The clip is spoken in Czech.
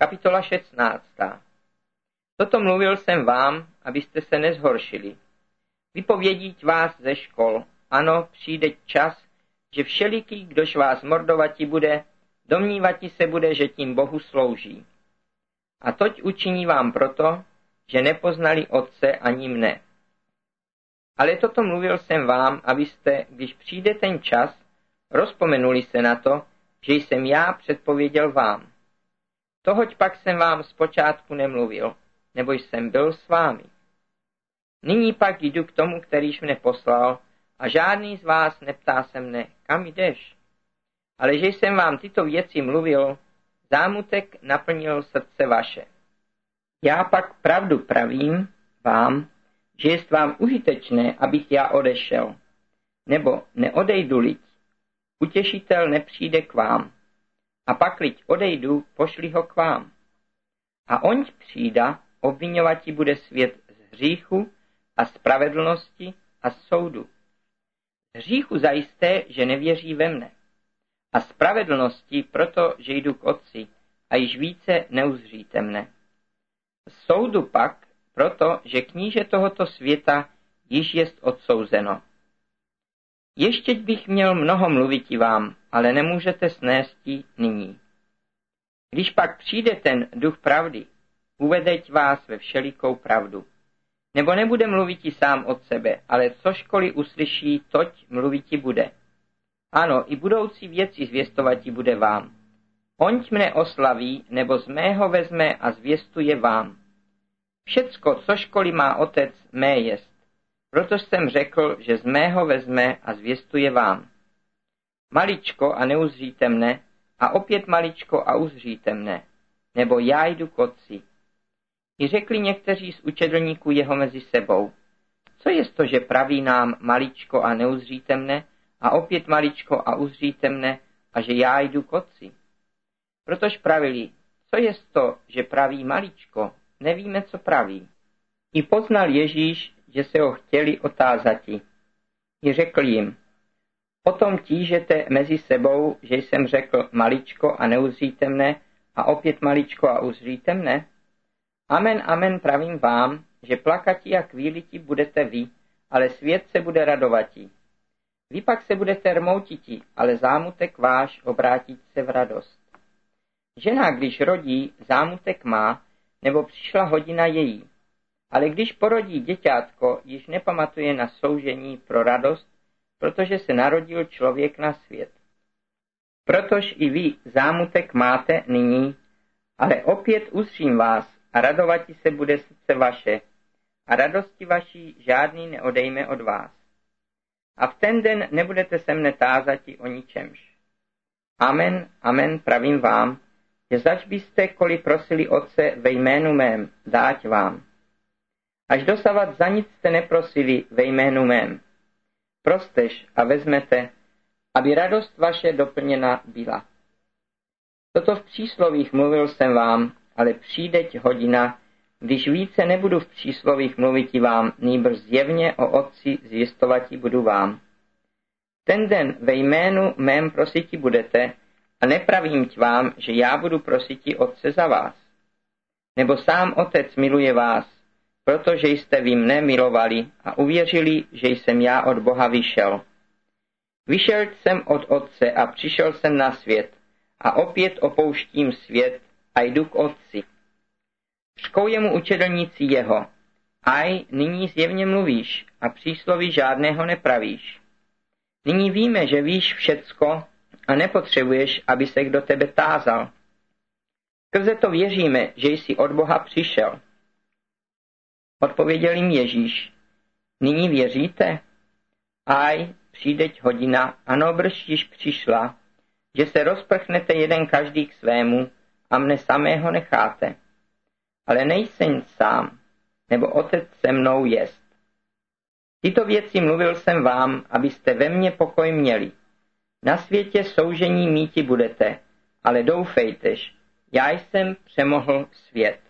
Kapitola 16. Toto mluvil jsem vám, abyste se nezhoršili. Vypovědíť vás ze škol. Ano, přijde čas, že všeliký, kdož vás mordovati bude, domnívati se bude, že tím Bohu slouží. A toť učiní vám proto, že nepoznali Otce ani mne. Ale toto mluvil jsem vám, abyste, když přijde ten čas, rozpomenuli se na to, že jsem já předpověděl vám. Tohoť pak jsem vám zpočátku nemluvil, nebo jsem byl s vámi. Nyní pak jdu k tomu, kterýž mne poslal, a žádný z vás neptá se mne, kam jdeš. Ale že jsem vám tyto věci mluvil, zámutek naplnil srdce vaše. Já pak pravdu pravím vám, že je vám užitečné, abych já odešel. Nebo neodejdu-liť, utěšitel nepřijde k vám. A pak liť odejdu, pošli ho k vám. A on přijda, obvinovati bude svět z hříchu a spravedlnosti a soudu. Z hříchu zajisté, že nevěří ve mne. A spravedlnosti proto, že jdu k otci a již více neuzříte mne. Z soudu pak proto, že kníže tohoto světa již jest odsouzeno. Ještě bych měl mnoho mluvit vám, ale nemůžete snést nyní. Když pak přijde ten duch pravdy, uvedeť vás ve všelikou pravdu. Nebo nebude mluviti sám od sebe, ale co školy uslyší, toť mluviti bude. Ano, i budoucí věci zvěstovati bude vám. Onť mne oslaví, nebo z mého vezme a zvěstuje vám. Všecko, co školy má otec, mé jest. Proto jsem řekl, že z mého vezme a zvěstuje vám. Maličko a neuzříte mne, a opět maličko a uzříte mne, nebo já jdu k otci. I řekli někteří z učedlníků jeho mezi sebou, co je to, že praví nám maličko a neuzříte mne, a opět maličko a uzříte mne, a že já jdu k otci. Protož pravili, co je to, že praví maličko, nevíme, co praví. I poznal Ježíš, že se ho chtěli otázati. I řekl jim, potom tížete mezi sebou, že jsem řekl maličko a neuzříte mne, a opět maličko a uzříte mne? Amen, amen, pravím vám, že plakati a kvíliti budete vy, ale svět se bude radovati. Vy pak se budete rmoutiti, ale zámutek váš obrátit se v radost. Žena, když rodí, zámutek má, nebo přišla hodina její. Ale když porodí děťátko, již nepamatuje na soužení pro radost, protože se narodil člověk na svět. Protož i vy zámutek máte nyní, ale opět uzřím vás a radovati se bude srdce vaše a radosti vaší žádný neodejme od vás. A v ten den nebudete se mne tázati o ničemž. Amen, amen, pravím vám, že zač byste koli prosili Otce ve jménu mém, dáť vám. Až dosavat za nic jste neprosili ve jménu mém. Prostež a vezmete, aby radost vaše doplněna byla. Toto v příslovích mluvil jsem vám, ale přijdeť hodina, když více nebudu v příslovích mluviti vám, nýbrž zjevně o Otci zjistovati budu vám. Ten den ve jménu mém prositi budete, a nepravím ti vám, že já budu prositi Otce za vás. Nebo sám Otec miluje vás, protože jste vy mne milovali a uvěřili, že jsem já od Boha vyšel. Vyšel jsem od Otce a přišel jsem na svět a opět opouštím svět a jdu k Otci. Škou jemu učedlníci jeho, aj nyní zjevně mluvíš a přísloví žádného nepravíš. Nyní víme, že víš všecko a nepotřebuješ, aby se kdo tebe tázal. Skrze to věříme, že jsi od Boha přišel. Odpověděl jim Ježíš, nyní věříte? Aj, přijdeť hodina, ano, brž již přišla, že se rozprchnete jeden každý k svému a mne samého necháte. Ale nejsem sám, nebo otec se mnou jest. Tyto věci mluvil jsem vám, abyste ve mně pokoj měli. Na světě soužení míti budete, ale doufejtež, já jsem přemohl svět.